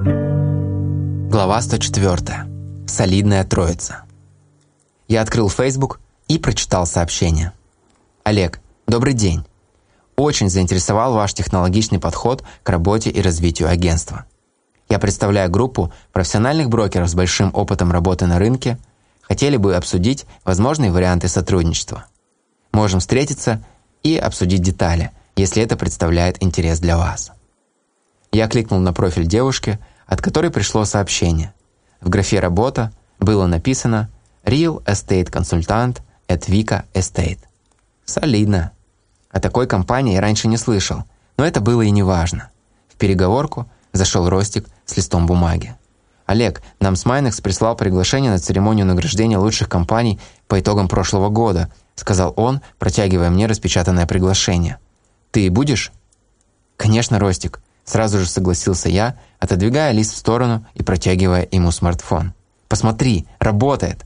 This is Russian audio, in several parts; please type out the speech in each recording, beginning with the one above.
Глава 104. Солидная троица. Я открыл Facebook и прочитал сообщение. Олег, добрый день. Очень заинтересовал ваш технологичный подход к работе и развитию агентства. Я представляю группу профессиональных брокеров с большим опытом работы на рынке. Хотели бы обсудить возможные варианты сотрудничества. Можем встретиться и обсудить детали, если это представляет интерес для вас. Я кликнул на профиль девушки, от которой пришло сообщение. В графе «Работа» было написано «Real Estate Consultant at Vika Estate». Солидно. О такой компании я раньше не слышал, но это было и не важно. В переговорку зашел Ростик с листом бумаги. «Олег, нам с Майнекс прислал приглашение на церемонию награждения лучших компаний по итогам прошлого года», сказал он, протягивая мне распечатанное приглашение. «Ты будешь?» «Конечно, Ростик», сразу же согласился я, отодвигая лист в сторону и протягивая ему смартфон. «Посмотри, работает!»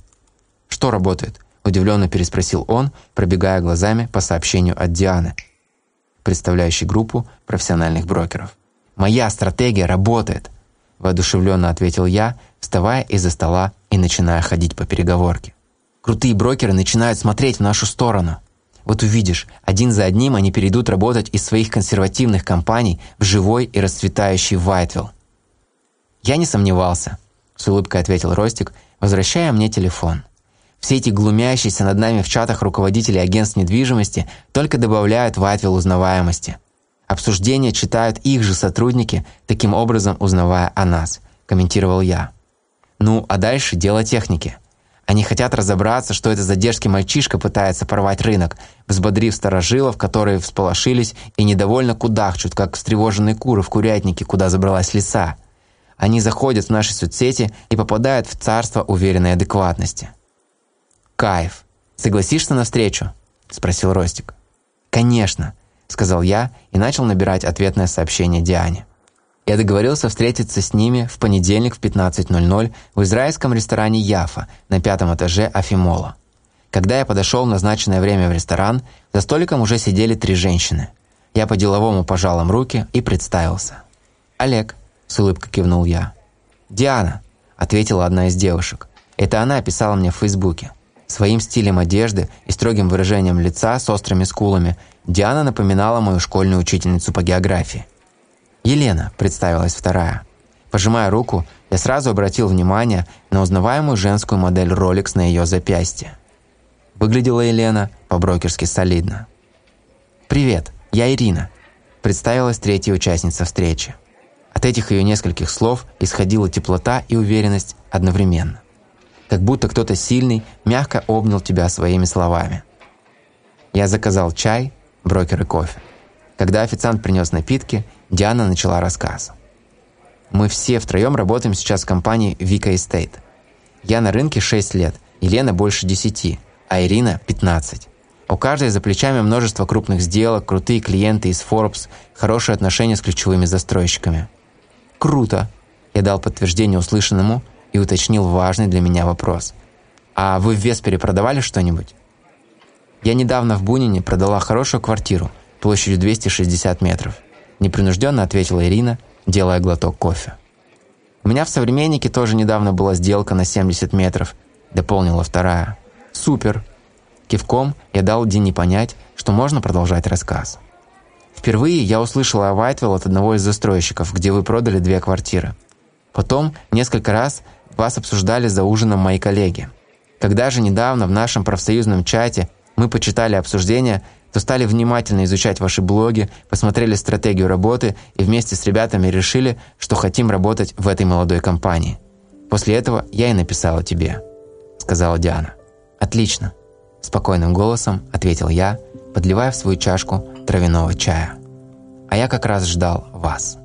«Что работает?» – удивленно переспросил он, пробегая глазами по сообщению от Дианы, представляющей группу профессиональных брокеров. «Моя стратегия работает!» – воодушевленно ответил я, вставая из-за стола и начиная ходить по переговорке. «Крутые брокеры начинают смотреть в нашу сторону!» Вот увидишь, один за одним они перейдут работать из своих консервативных компаний в живой и расцветающий Вайтвилл. «Я не сомневался», – с улыбкой ответил Ростик, возвращая мне телефон. Все эти глумящиеся над нами в чатах руководители агентств недвижимости только добавляют Вайтвилл узнаваемости. Обсуждения читают их же сотрудники, таким образом узнавая о нас, комментировал я. Ну, а дальше дело техники. Они хотят разобраться, что это за дерзкий мальчишка пытается порвать рынок, взбодрив старожилов, которые всполошились и недовольно кудахчут, как встревоженные куры в курятнике, куда забралась лиса. Они заходят в наши соцсети и попадают в царство уверенной адекватности. «Кайф. Согласишься на встречу?» – спросил Ростик. «Конечно», – сказал я и начал набирать ответное сообщение Диане. Я договорился встретиться с ними в понедельник в 15.00 в израильском ресторане «Яфа» на пятом этаже Афимола. Когда я подошел в назначенное время в ресторан, за столиком уже сидели три женщины. Я по-деловому пожал им руки и представился. «Олег», – с улыбкой кивнул я. «Диана», – ответила одна из девушек. Это она писала мне в Фейсбуке. Своим стилем одежды и строгим выражением лица с острыми скулами Диана напоминала мою школьную учительницу по географии. «Елена», – представилась вторая. Пожимая руку, я сразу обратил внимание на узнаваемую женскую модель Rolex на ее запястье. Выглядела Елена по-брокерски солидно. «Привет, я Ирина», – представилась третья участница встречи. От этих ее нескольких слов исходила теплота и уверенность одновременно. Как будто кто-то сильный мягко обнял тебя своими словами. Я заказал чай, брокер и кофе. Когда официант принес напитки, Диана начала рассказ. «Мы все втроем работаем сейчас в компании Vika Estate. Я на рынке 6 лет, Елена больше 10, а Ирина – 15. У каждой за плечами множество крупных сделок, крутые клиенты из Forbes, хорошие отношения с ключевыми застройщиками. «Круто!» – я дал подтверждение услышанному и уточнил важный для меня вопрос. «А вы в Веспере продавали что-нибудь?» Я недавно в Бунине продала хорошую квартиру – площадью 260 метров. Непринужденно ответила Ирина, делая глоток кофе. «У меня в «Современнике» тоже недавно была сделка на 70 метров», дополнила вторая. «Супер!» Кивком я дал Дине понять, что можно продолжать рассказ. Впервые я услышала о Вайтвелл от одного из застройщиков, где вы продали две квартиры. Потом несколько раз вас обсуждали за ужином мои коллеги. Когда же недавно в нашем профсоюзном чате мы почитали обсуждения, то стали внимательно изучать ваши блоги, посмотрели стратегию работы и вместе с ребятами решили, что хотим работать в этой молодой компании. После этого я и написала тебе», – сказала Диана. «Отлично», – спокойным голосом ответил я, подливая в свою чашку травяного чая. «А я как раз ждал вас».